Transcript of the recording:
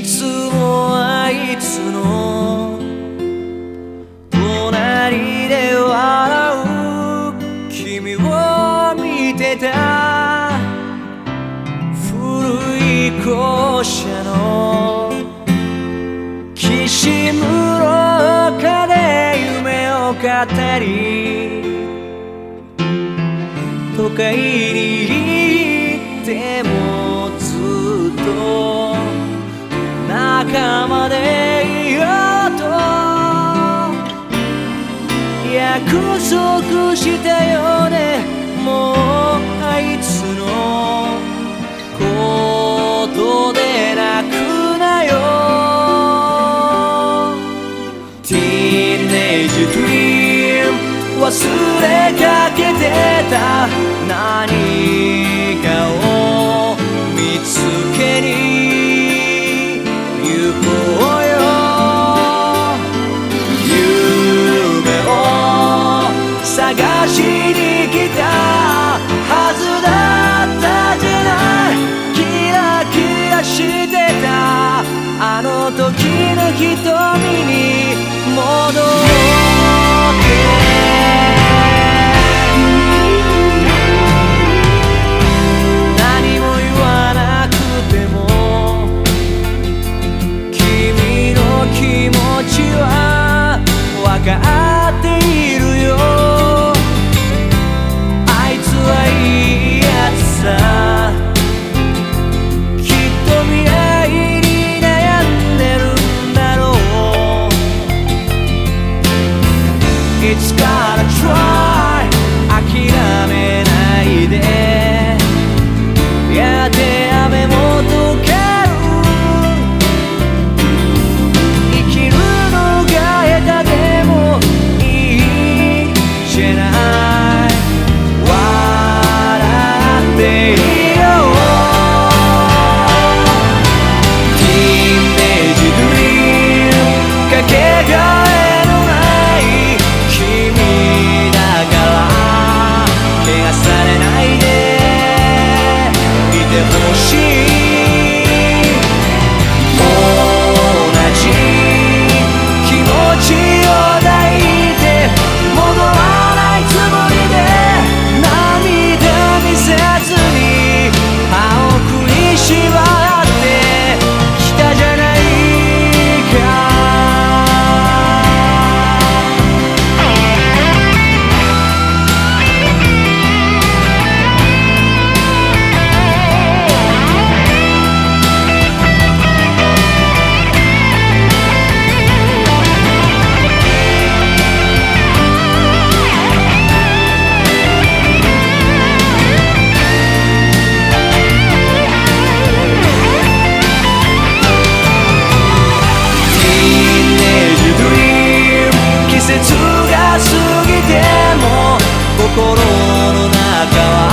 いつもあいつの隣で笑う君を見てた古い校舎の岸室丘で夢を語り都会に行ってもずっと約束したよね。もうあいつのことで泣くなよ。ティーネイジドリーム忘れかけてた。momento it's の中は